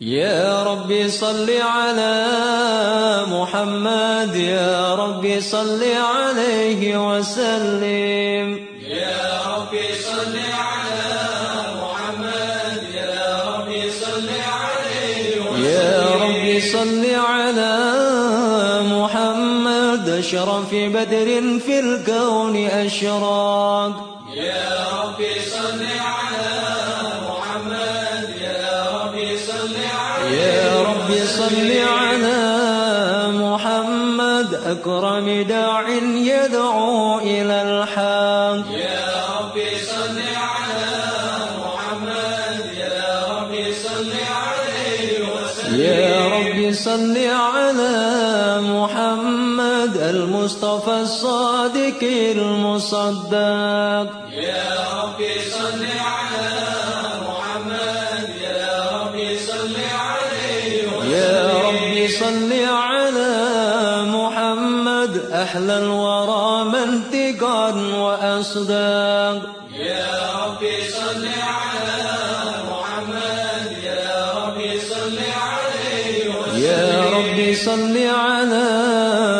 يا ربي صل على محمد يا ربي صل عليه وسلم. يا ربي صل على محمد يا ربي صل عليه وسلم. يا ربي صل على محمد أشرف بدر في الكون أشراق. يا ربي صل على يا ربي صل على محمد. أكرم داع يدعو إلى الحق يا ربي صل على محمد. يا ربي صل عليه وسلم. يا ربي صل على محمد. المصطفى الصادق المصدق. يا ربي صل على صل على محمد. أحلى الورى منطقا وأصداق. يا ربي صل على محمد. يا ربي صل عليه وسلم. يا ربي صل على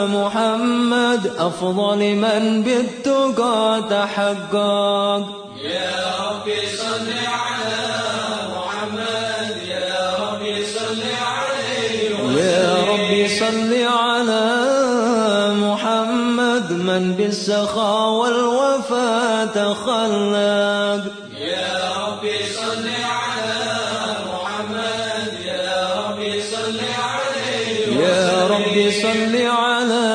محمد. أفضل من بالتقى تحقق. يا ربي صل على صل على محمد من بالسخاء والوفاء تخلق يا ربي صل على محمد يا ربي صل عليه يا ربي صل على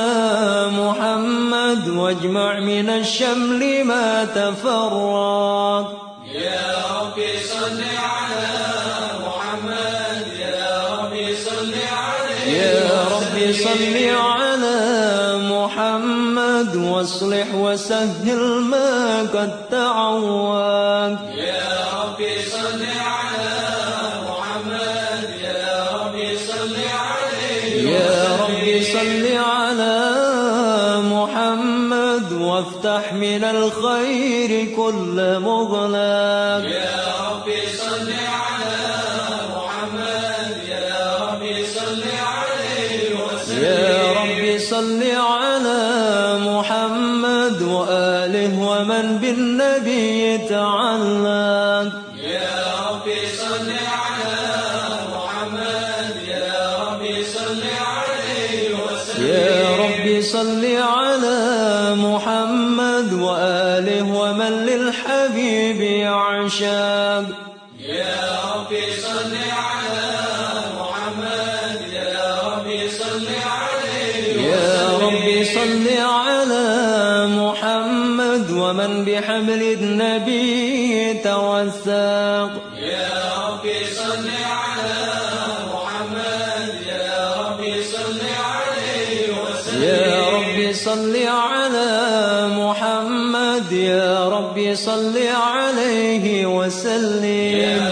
محمد واجمع من الشمل ما تفرق يا ربي صل على محمد يا ربي صل عليه صل على محمد واصلح وسهل ما قد تعوق يا ربي صل على محمد يا ربي صل عليه. يا ربي صل على محمد وافتح من الخير كل مغلق. يا ربي صل على ومن بالنبي تعلق يا ربي صل على محمد يا ربي صل عليه وسلم. يا ربي صل على محمد وآله ومن للحبيب يعشق. يا ربي صل على محمد يا ربي صل عليه يا ربي صل على ومن بحبل النبي توثق يا ربي صل على محمد يا ربي صل عليه وسلم. يا ربي صل على محمد يا ربي صل عليه وسلم.